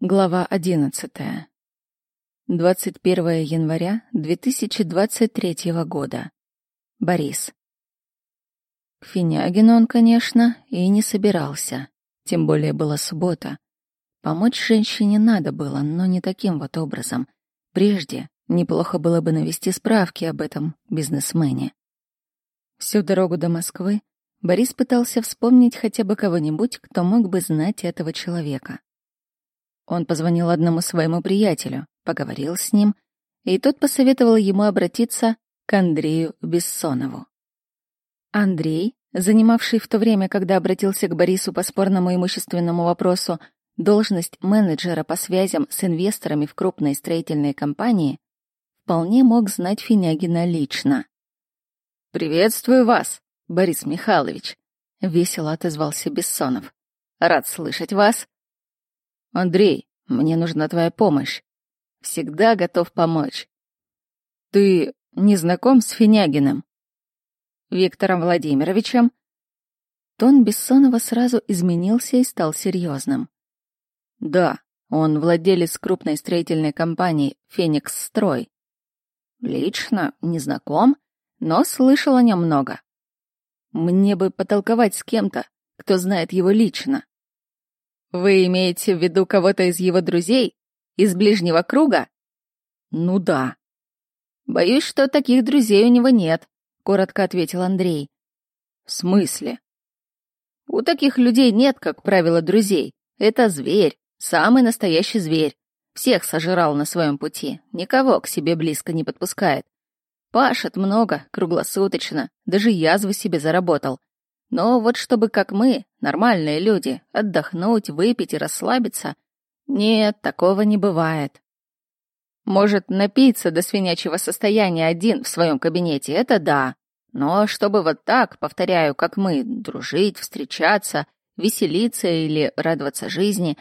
Глава 11. 21 января 2023 года. Борис. К Финягину он, конечно, и не собирался. Тем более была суббота. Помочь женщине надо было, но не таким вот образом. Прежде неплохо было бы навести справки об этом бизнесмене. Всю дорогу до Москвы Борис пытался вспомнить хотя бы кого-нибудь, кто мог бы знать этого человека. Он позвонил одному своему приятелю, поговорил с ним, и тот посоветовал ему обратиться к Андрею Бессонову. Андрей, занимавший в то время, когда обратился к Борису по спорному имущественному вопросу, должность менеджера по связям с инвесторами в крупной строительной компании, вполне мог знать Финягина лично. «Приветствую вас, Борис Михайлович», — весело отозвался Бессонов. «Рад слышать вас. Андрей, мне нужна твоя помощь. Всегда готов помочь. Ты не знаком с Финягиным? Виктором Владимировичем? Тон Бессонова сразу изменился и стал серьезным. Да, он владелец крупной строительной компании «Феникс Строй». Лично не знаком, но слышал о нем много. Мне бы потолковать с кем-то, кто знает его лично. Вы имеете в виду кого-то из его друзей? Из ближнего круга? Ну да. Боюсь, что таких друзей у него нет, коротко ответил Андрей. В смысле? У таких людей нет, как правило, друзей. Это зверь, самый настоящий зверь. Всех сожрал на своем пути, никого к себе близко не подпускает. Пашет много, круглосуточно, даже язвы себе заработал. Но вот чтобы как мы, нормальные люди, отдохнуть, выпить и расслабиться, нет, такого не бывает. Может, напиться до свинячьего состояния один в своем кабинете, это да. Но чтобы вот так, повторяю, как мы, дружить, встречаться, веселиться или радоваться жизни,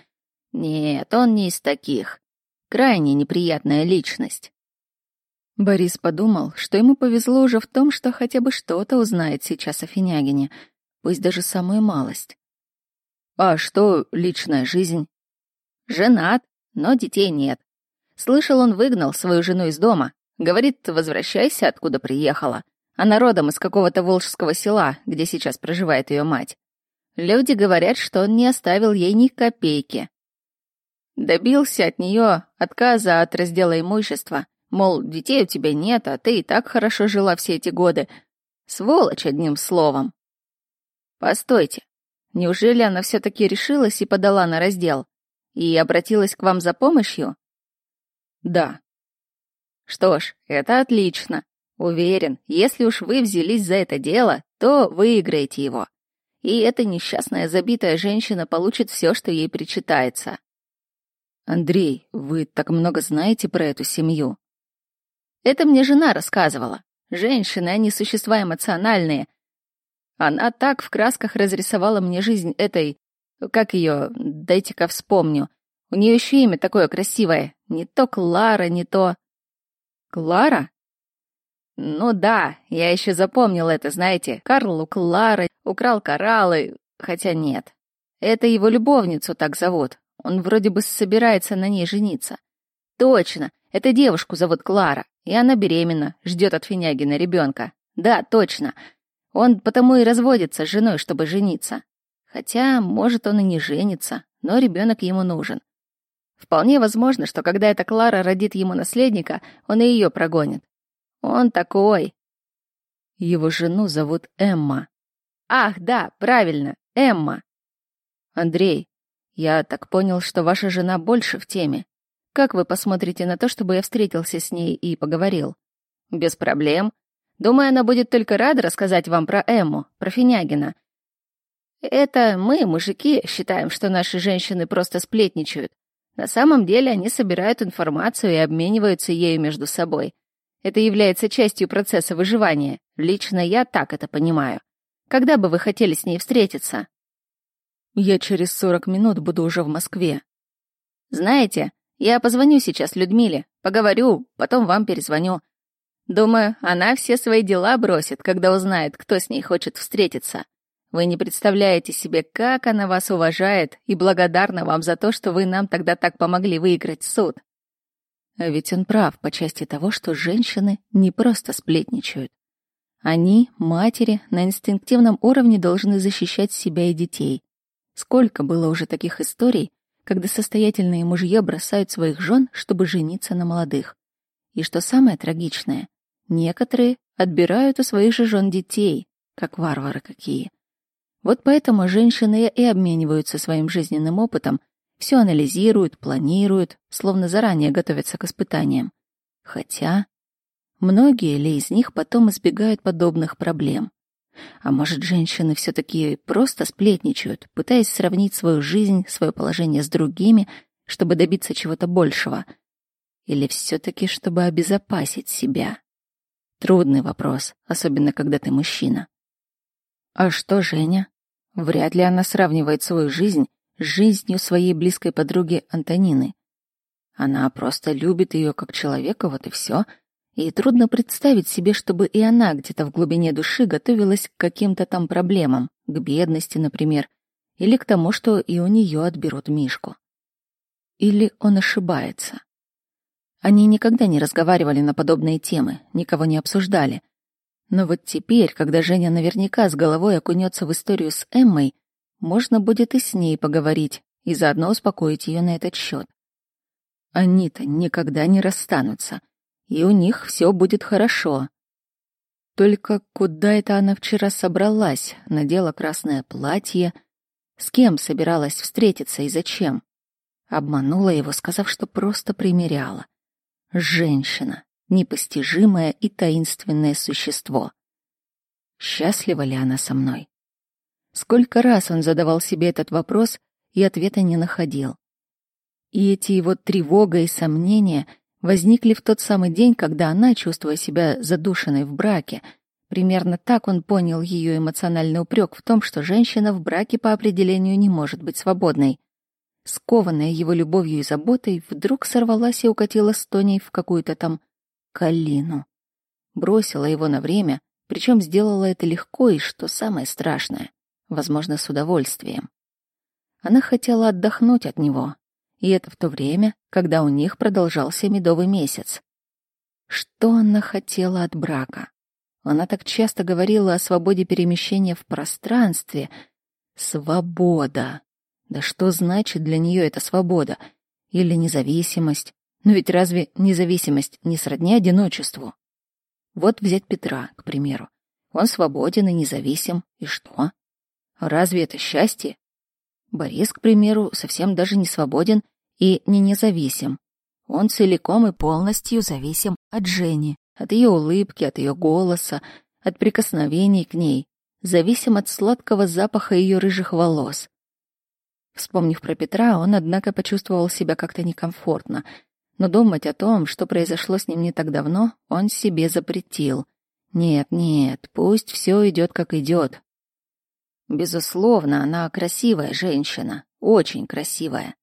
нет, он не из таких. Крайне неприятная личность. Борис подумал, что ему повезло уже в том, что хотя бы что-то узнает сейчас о Финягине — пусть даже самую малость. А что личная жизнь? Женат, но детей нет. Слышал, он выгнал свою жену из дома. Говорит, возвращайся, откуда приехала. Она родом из какого-то волжского села, где сейчас проживает ее мать. Люди говорят, что он не оставил ей ни копейки. Добился от нее отказа от раздела имущества. Мол, детей у тебя нет, а ты и так хорошо жила все эти годы. Сволочь, одним словом. Постойте, неужели она все-таки решилась и подала на раздел? И обратилась к вам за помощью? Да. Что ж, это отлично. Уверен, если уж вы взялись за это дело, то выиграете его. И эта несчастная забитая женщина получит все, что ей причитается. Андрей, вы так много знаете про эту семью. Это мне жена рассказывала. Женщины, они существа эмоциональные, она так в красках разрисовала мне жизнь этой... Как ее? Дайте-ка вспомню. У нее еще имя такое красивое. Не то Клара, не то... Клара? Ну да, я еще запомнил это, знаете. Карл у Клары украл кораллы, хотя нет. Это его любовницу так зовут. Он вроде бы собирается на ней жениться. Точно, это девушку зовут Клара, и она беременна, ждет от Финягина ребенка. Да, точно. Он потому и разводится с женой, чтобы жениться. Хотя, может, он и не женится, но ребенок ему нужен. Вполне возможно, что когда эта Клара родит ему наследника, он и ее прогонит. Он такой. Его жену зовут Эмма. Ах, да, правильно, Эмма. Андрей, я так понял, что ваша жена больше в теме. Как вы посмотрите на то, чтобы я встретился с ней и поговорил? Без проблем. Думаю, она будет только рада рассказать вам про Эмму, про Финягина. Это мы, мужики, считаем, что наши женщины просто сплетничают. На самом деле они собирают информацию и обмениваются ею между собой. Это является частью процесса выживания. Лично я так это понимаю. Когда бы вы хотели с ней встретиться? Я через 40 минут буду уже в Москве. Знаете, я позвоню сейчас Людмиле, поговорю, потом вам перезвоню. Думаю, она все свои дела бросит, когда узнает, кто с ней хочет встретиться. Вы не представляете себе, как она вас уважает и благодарна вам за то, что вы нам тогда так помогли выиграть суд. А ведь он прав по части того, что женщины не просто сплетничают. Они, матери, на инстинктивном уровне должны защищать себя и детей. Сколько было уже таких историй, когда состоятельные мужья бросают своих жен, чтобы жениться на молодых. И что самое трагичное, некоторые отбирают у своих же жен детей, как варвары какие. Вот поэтому женщины и обмениваются своим жизненным опытом, все анализируют, планируют, словно заранее готовятся к испытаниям. Хотя многие ли из них потом избегают подобных проблем? А может, женщины все таки просто сплетничают, пытаясь сравнить свою жизнь, свое положение с другими, чтобы добиться чего-то большего? Или все таки чтобы обезопасить себя? Трудный вопрос, особенно когда ты мужчина. А что Женя? Вряд ли она сравнивает свою жизнь с жизнью своей близкой подруги Антонины. Она просто любит ее как человека, вот и все. И трудно представить себе, чтобы и она где-то в глубине души готовилась к каким-то там проблемам, к бедности, например, или к тому, что и у нее отберут Мишку. Или он ошибается. Они никогда не разговаривали на подобные темы, никого не обсуждали. Но вот теперь, когда Женя наверняка с головой окунется в историю с Эммой, можно будет и с ней поговорить, и заодно успокоить ее на этот счет. Они-то никогда не расстанутся — и у них все будет хорошо. Только куда это она вчера собралась, надела красное платье, с кем собиралась встретиться и зачем? Обманула его, сказав, что просто примеряла. Женщина, непостижимое и таинственное существо. Счастлива ли она со мной? Сколько раз он задавал себе этот вопрос и ответа не находил. И эти его тревога и сомнения возникли в тот самый день, когда она, чувствуя себя задушенной в браке, примерно так он понял ее эмоциональный упрек в том, что женщина в браке по определению не может быть свободной. Скованная его любовью и заботой, вдруг сорвалась и укатила с Тоней в какую-то там калину. Бросила его на время, причем сделала это легко и, что самое страшное, возможно, с удовольствием. Она хотела отдохнуть от него, и это в то время, когда у них продолжался медовый месяц. Что она хотела от брака? Она так часто говорила о свободе перемещения в пространстве. Свобода. Да что значит для нее эта свобода? Или независимость? Но ведь разве независимость не сродни одиночеству? Вот взять Петра, к примеру. Он свободен и независим. И что? Разве это счастье? Борис, к примеру, совсем даже не свободен и не независим. Он целиком и полностью зависим от Жени, от ее улыбки, от ее голоса, от прикосновений к ней, зависим от сладкого запаха ее рыжих волос. Вспомнив про Петра, он, однако, почувствовал себя как-то некомфортно, но думать о том, что произошло с ним не так давно, он себе запретил. Нет, нет, пусть все идет как идет. Безусловно, она красивая женщина, очень красивая.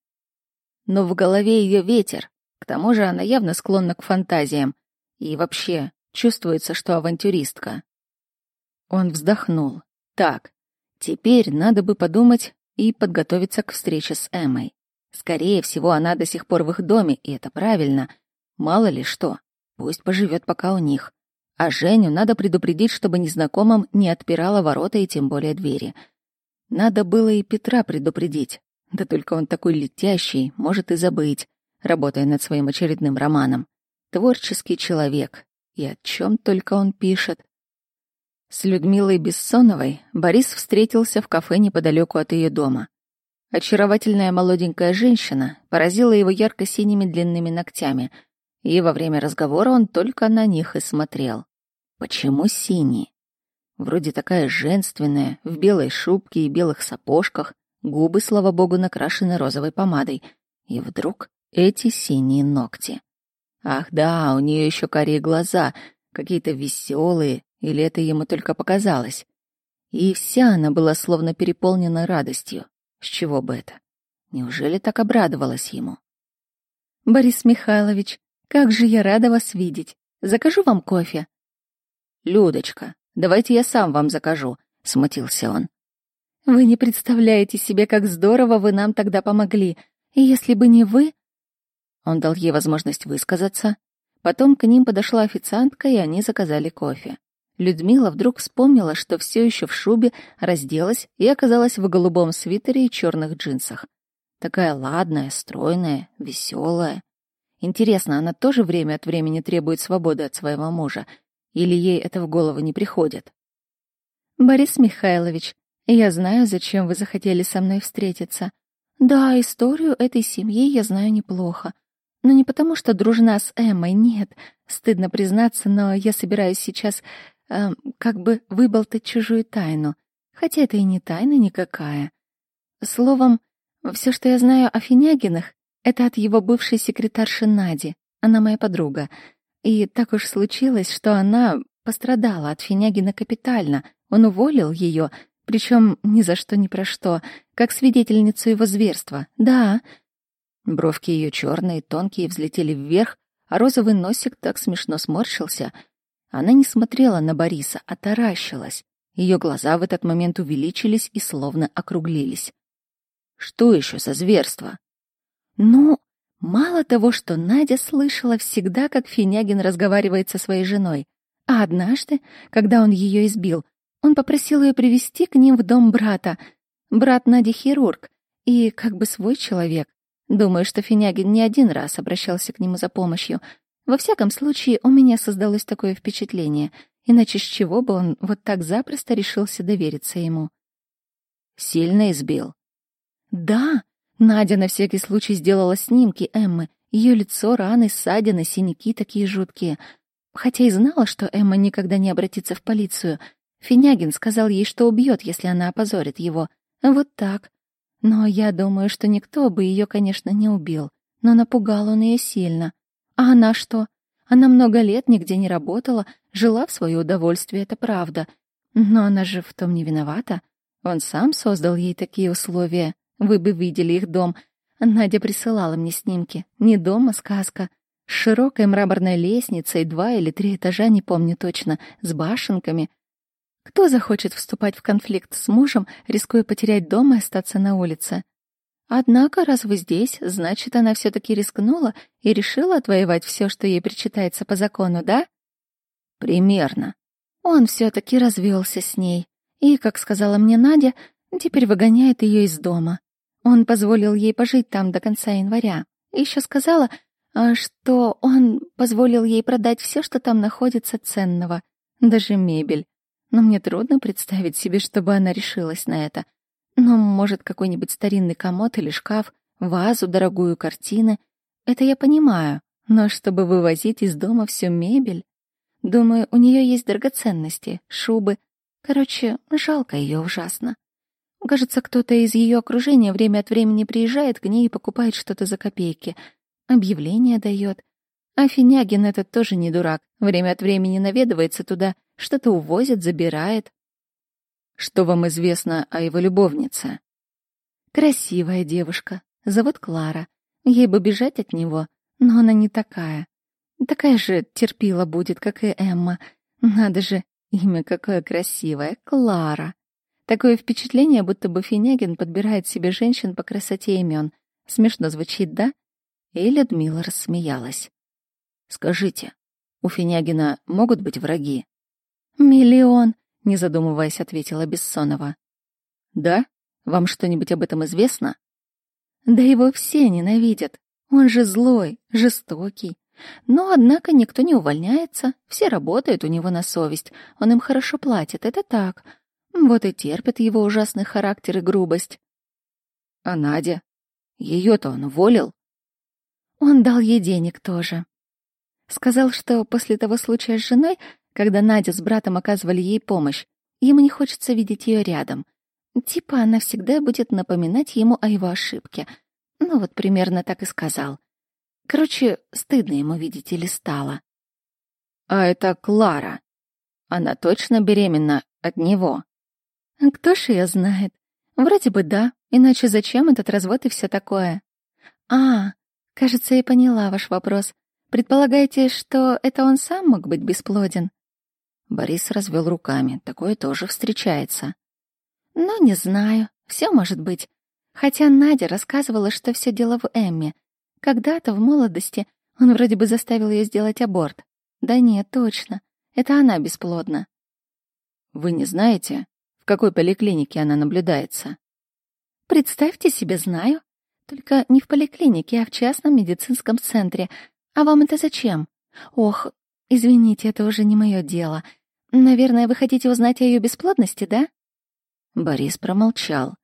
Но в голове ее ветер, к тому же она явно склонна к фантазиям. И вообще, чувствуется, что авантюристка. Он вздохнул. Так, теперь надо бы подумать и подготовиться к встрече с Эммой. Скорее всего, она до сих пор в их доме, и это правильно. Мало ли что. Пусть поживет пока у них. А Женю надо предупредить, чтобы незнакомым не отпирала ворота и тем более двери. Надо было и Петра предупредить. Да только он такой летящий, может и забыть, работая над своим очередным романом. Творческий человек. И о чем только он пишет. С Людмилой Бессоновой Борис встретился в кафе неподалеку от ее дома. Очаровательная молоденькая женщина поразила его ярко-синими длинными ногтями — и во время разговора он только на них и смотрел. Почему синий? Вроде такая женственная, в белой шубке и белых сапожках, губы, слава богу, накрашены розовой помадой. И вдруг эти синие ногти. Ах да, у нее еще карие глаза, какие-то веселые, или это ему только показалось. И вся она была словно переполнена радостью. С чего бы это? Неужели так обрадовалась ему? «Борис Михайлович, как же я рада вас видеть. Закажу вам кофе. Людочка, давайте я сам вам закажу, смутился он. Вы не представляете себе, как здорово вы нам тогда помогли. Если бы не вы...» Он дал ей возможность высказаться. Потом к ним подошла официантка, и они заказали кофе. Людмила вдруг вспомнила, что все еще в шубе, разделась и оказалась в голубом свитере и черных джинсах. Такая ладная, стройная, веселая. Интересно, она тоже время от времени требует свободы от своего мужа? Или ей это в голову не приходит? «Борис Михайлович, я знаю, зачем вы захотели со мной встретиться. Да, историю этой семьи я знаю неплохо. Но не потому, что дружна с Эммой, нет. Стыдно признаться, но я собираюсь сейчас э, как бы выболтать чужую тайну. Хотя это и не тайна никакая. Словом, все, что я знаю о Финягинах, это от его бывшей секретарши Нади. Она моя подруга. И так уж случилось, что она пострадала от Финягина капитально. Он уволил ее, причем ни за что ни про что, как свидетельницу его зверства. Да. Бровки ее черные, тонкие, взлетели вверх, а розовый носик так смешно сморщился. Она не смотрела на Бориса, а таращилась. Ее глаза в этот момент увеличились и словно округлились. Что еще за зверство? Ну, мало того, что Надя слышала всегда, как Финягин разговаривает со своей женой, а однажды, когда он ее избил, он попросил ее привести к ним в дом брата. Брат Нади хирург и как бы свой человек. Думаю, что Финягин не один раз обращался к нему за помощью. Во всяком случае, у меня создалось такое впечатление, иначе с чего бы он вот так запросто решился довериться ему? Сильно избил. Да, Надя на всякий случай сделала снимки Эммы. Ее лицо, раны, ссадины, синяки такие жуткие. Хотя и знала, что Эмма никогда не обратится в полицию. Финягин сказал ей, что убьет, если она опозорит его. Вот так. Но я думаю, что никто бы ее, конечно, не убил. Но напугал он ее сильно. А она что? Она много лет нигде не работала, жила в свое удовольствие, это правда. Но она же в том не виновата. Он сам создал ей такие условия. Вы бы видели их дом. Надя присылала мне снимки. Не дом, а сказка. С широкой мраморной лестницей, два или три этажа, не помню точно, с башенками. Кто захочет вступать в конфликт с мужем, рискуя потерять дом и остаться на улице? Однако, раз вы здесь, значит, она все таки рискнула и решила отвоевать все, что ей причитается по закону, да? Примерно. Он все таки развелся с ней. И, как сказала мне Надя, теперь выгоняет ее из дома. Он позволил ей пожить там до конца января. Еще сказала, а, что он позволил ей продать все, что там находится ценного, даже мебель. Но мне трудно представить себе, чтобы она решилась на это. Ну, может, какой-нибудь старинный комод или шкаф, вазу, дорогую картины. Это я понимаю. Но чтобы вывозить из дома всю мебель... Думаю, у нее есть драгоценности, шубы. Короче, жалко ее ужасно. Кажется, кто-то из ее окружения время от времени приезжает к ней и покупает что-то за копейки. Объявление дает. А Финягин этот тоже не дурак. Время от времени наведывается туда, что-то увозит, забирает. Что вам известно о его любовнице? Красивая девушка. Зовут Клара. Ей бы бежать от него, но она не такая. Такая же терпила будет, как и Эмма. Надо же, имя какое красивое. Клара. Такое впечатление, будто бы Финягин подбирает себе женщин по красоте имен. Смешно звучит, да? И Людмила рассмеялась. «Скажите, у Финягина могут быть враги?» «Миллион», — не задумываясь, ответила Бессонова. «Да? Вам что-нибудь об этом известно?» «Да его все ненавидят. Он же злой, жестокий. Но, однако, никто не увольняется, все работают у него на совесть, он им хорошо платит, это так. Вот и терпит его ужасный характер и грубость. А Надя? Ее-то он уволил? Он дал ей денег тоже. Сказал, что после того случая с женой, когда Надя с братом оказывали ей помощь, ему не хочется видеть ее рядом. Типа она всегда будет напоминать ему о его ошибке. Ну вот примерно так и сказал. Короче, стыдно ему, видите ли, стало. А это Клара. Она точно беременна от него? Кто ж ее знает? Вроде бы да, иначе зачем этот развод и все такое? А, кажется, я поняла ваш вопрос. Предполагаете, что это он сам мог быть бесплоден? Борис развел руками. Такое тоже встречается. Ну, не знаю. Все может быть. Хотя Надя рассказывала, что все дело в Эмме. Когда-то в молодости он вроде бы заставил ее сделать аборт. Да нет, точно. Это она бесплодна. Вы не знаете, в какой поликлинике она наблюдается? Представьте себе, знаю. Только не в поликлинике, а в частном медицинском центре. А вам это зачем? Ох, извините, это уже не мое дело. Наверное, вы хотите узнать о ее бесплодности, да? Борис промолчал.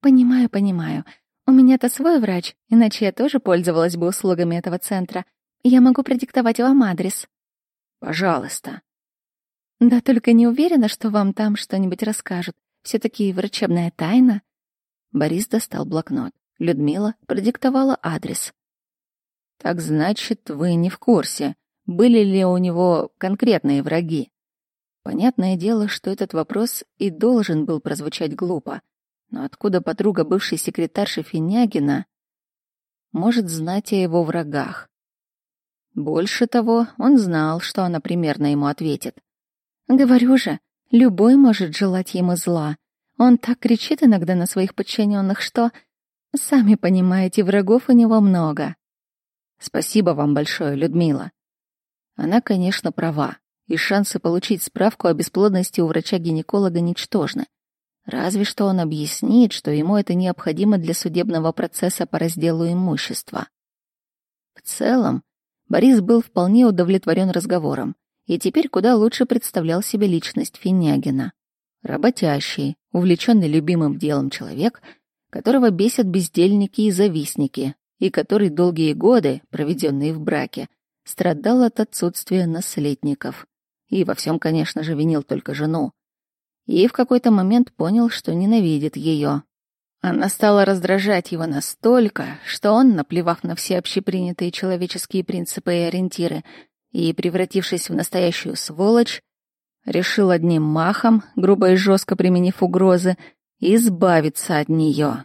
Понимаю, понимаю. У меня-то свой врач, иначе я тоже пользовалась бы услугами этого центра. Я могу продиктовать вам адрес. Пожалуйста. Да только не уверена, что вам там что-нибудь расскажут. все таки врачебная тайна. Борис достал блокнот. Людмила продиктовала адрес. Так значит, вы не в курсе, были ли у него конкретные враги? Понятное дело, что этот вопрос и должен был прозвучать глупо. Но откуда подруга бывшей секретарши Финягина может знать о его врагах? Больше того, он знал, что она примерно ему ответит. «Говорю же, любой может желать ему зла. Он так кричит иногда на своих подчиненных, что... Сами понимаете, врагов у него много». «Спасибо вам большое, Людмила». Она, конечно, права, и шансы получить справку о бесплодности у врача-гинеколога ничтожны. Разве что он объяснит, что ему это необходимо для судебного процесса по разделу имущества. В целом, Борис был вполне удовлетворен разговором и теперь куда лучше представлял себе личность Финягина. Работящий, увлеченный любимым делом человек, которого бесят бездельники и завистники, и который долгие годы, проведенные в браке, страдал от отсутствия наследников. И во всем, конечно же, винил только жену. И в какой-то момент понял, что ненавидит ее, она стала раздражать его настолько, что он, наплевав на все общепринятые человеческие принципы и ориентиры, и, превратившись в настоящую сволочь, решил одним махом, грубо и жестко применив угрозы, избавиться от нее.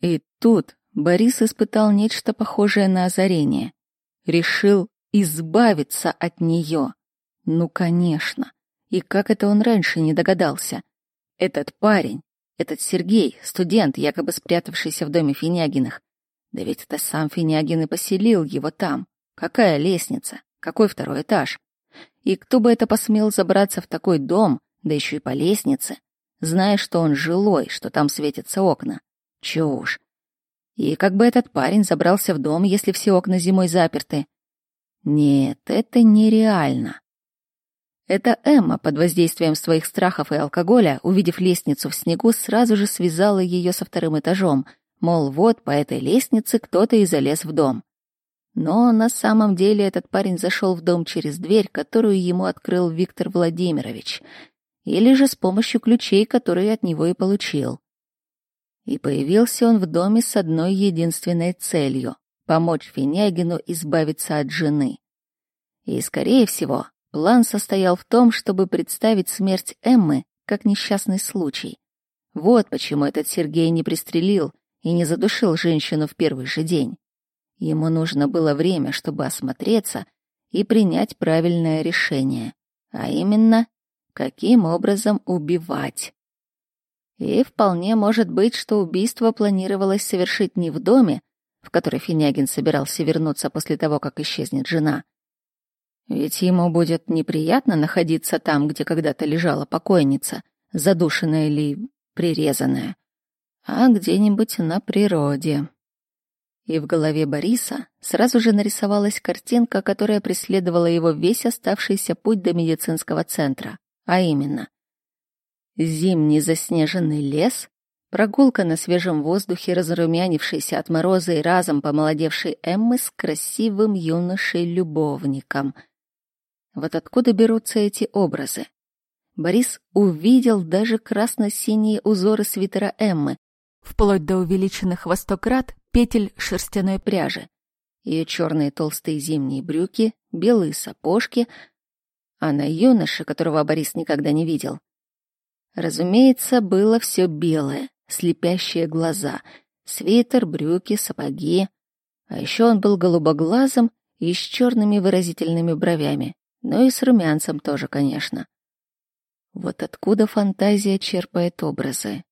И тут Борис испытал нечто похожее на озарение. Решил избавиться от нее. Ну, конечно. И как это он раньше не догадался? Этот парень этот Сергей, студент, якобы спрятавшийся в доме Финягиных. Да ведь это сам Финягин и поселил его там. Какая лестница? Какой второй этаж? И кто бы это посмел забраться в такой дом, да еще и по лестнице, зная, что он жилой, что там светятся окна? Чушь. И как бы этот парень забрался в дом, если все окна зимой заперты? Нет, это нереально. Это Эмма под воздействием своих страхов и алкоголя, увидев лестницу в снегу, сразу же связала ее со вторым этажом, мол, вот по этой лестнице кто-то и залез в дом. Но на самом деле этот парень зашел в дом через дверь, которую ему открыл Виктор Владимирович, или же с помощью ключей, которые от него и получил. И появился он в доме с одной единственной целью — помочь Финягину избавиться от жены. И, скорее всего, План состоял в том, чтобы представить смерть Эммы как несчастный случай. Вот почему этот Сергей не пристрелил и не задушил женщину в первый же день. Ему нужно было время, чтобы осмотреться и принять правильное решение, а именно, каким образом убивать. И вполне может быть, что убийство планировалось совершить не в доме, в который Финягин собирался вернуться после того, как исчезнет жена, ведь ему будет неприятно находиться там, где когда-то лежала покойница, задушенная или прирезанная, а где-нибудь на природе. И в голове Бориса сразу же нарисовалась картинка, которая преследовала его весь оставшийся путь до медицинского центра, а именно зимний заснеженный лес, прогулка на свежем воздухе, разрумянившейся от мороза и разом помолодевшей Эммы с красивым юношей-любовником — вот откуда берутся эти образы? Борис увидел даже красно-синие узоры свитера Эммы, вплоть до увеличенных во сто крат петель шерстяной пряжи, ее черные толстые зимние брюки, белые сапожки, а на юноше, которого Борис никогда не видел. Разумеется, было все белое, слепящие глаза, свитер, брюки, сапоги. А еще он был голубоглазым и с черными выразительными бровями. Ну и с румянцем тоже, конечно. Вот откуда фантазия черпает образы.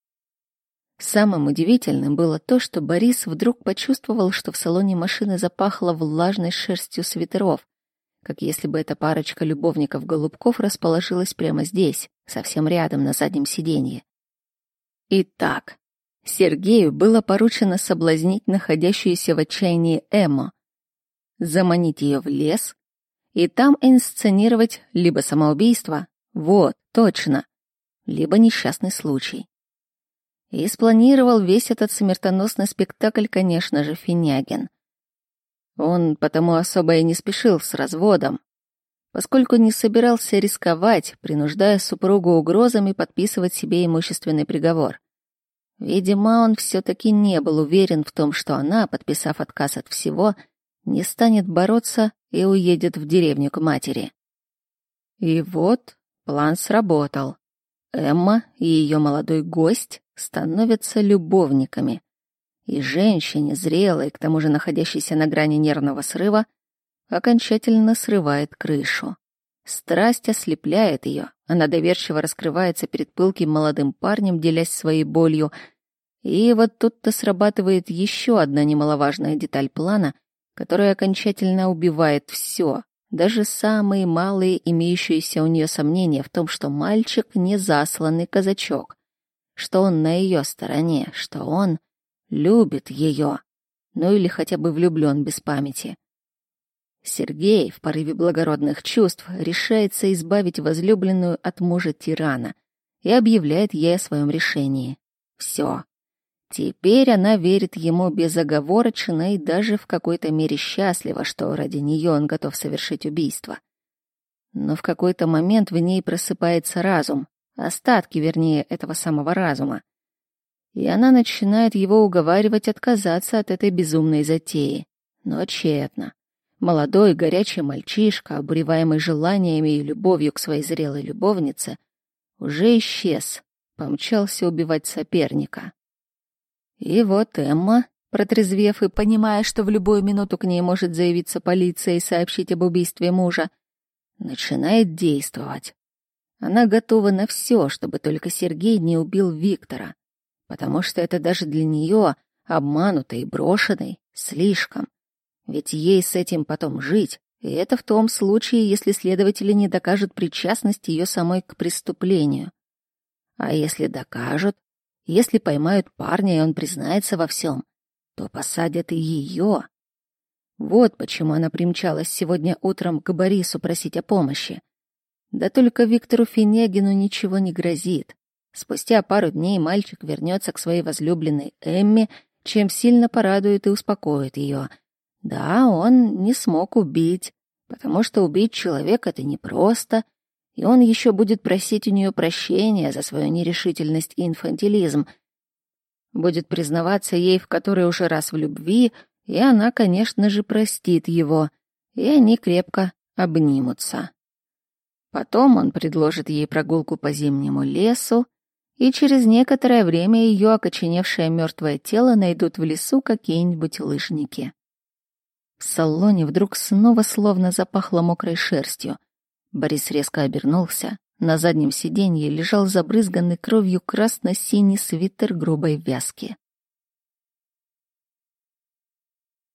Самым удивительным было то, что Борис вдруг почувствовал, что в салоне машины запахло влажной шерстью свитеров, как если бы эта парочка любовников-голубков расположилась прямо здесь, совсем рядом на заднем сиденье. Итак, Сергею было поручено соблазнить находящуюся в отчаянии Эмму, заманить ее в лес и там инсценировать либо самоубийство, вот, точно, либо несчастный случай. И спланировал весь этот смертоносный спектакль, конечно же, Финягин. Он потому особо и не спешил с разводом, поскольку не собирался рисковать, принуждая супругу угрозами подписывать себе имущественный приговор. Видимо, он все-таки не был уверен в том, что она, подписав отказ от всего, не станет бороться и уедет в деревню к матери. И вот план сработал. Эмма и ее молодой гость становятся любовниками. И женщине, зрелой, к тому же находящейся на грани нервного срыва, окончательно срывает крышу. Страсть ослепляет ее, она доверчиво раскрывается перед пылким молодым парнем, делясь своей болью. И вот тут-то срабатывает еще одна немаловажная деталь плана, которая окончательно убивает все, даже самые малые имеющиеся у нее сомнения в том, что мальчик не засланный казачок, что он на ее стороне, что он любит ее, ну или хотя бы влюблен без памяти. Сергей в порыве благородных чувств решается избавить возлюбленную от мужа-тирана и объявляет ей о своем решении. Все. Теперь она верит ему безоговорочно и даже в какой-то мере счастлива, что ради нее он готов совершить убийство. Но в какой-то момент в ней просыпается разум, остатки, вернее, этого самого разума. И она начинает его уговаривать отказаться от этой безумной затеи. Но тщетно. Молодой, горячий мальчишка, обуреваемый желаниями и любовью к своей зрелой любовнице, уже исчез, помчался убивать соперника. И вот Эмма, протрезвев и понимая, что в любую минуту к ней может заявиться полиция и сообщить об убийстве мужа, начинает действовать. Она готова на все, чтобы только Сергей не убил Виктора, потому что это даже для нее, обманутой и брошенной, слишком. Ведь ей с этим потом жить, и это в том случае, если следователи не докажут причастность ее самой к преступлению. А если докажут, если поймают парня, и он признается во всем, то посадят и ее. Вот почему она примчалась сегодня утром к Борису просить о помощи. Да только Виктору Финегину ничего не грозит. Спустя пару дней мальчик вернется к своей возлюбленной Эмме, чем сильно порадует и успокоит ее — да, он не смог убить, потому что убить человека — это непросто, и он еще будет просить у нее прощения за свою нерешительность и инфантилизм. Будет признаваться ей в который уже раз в любви, и она, конечно же, простит его, и они крепко обнимутся. Потом он предложит ей прогулку по зимнему лесу, и через некоторое время ее окоченевшее мертвое тело найдут в лесу какие-нибудь лыжники. В салоне вдруг снова словно запахло мокрой шерстью. Борис резко обернулся. На заднем сиденье лежал забрызганный кровью красно-синий свитер грубой вязки.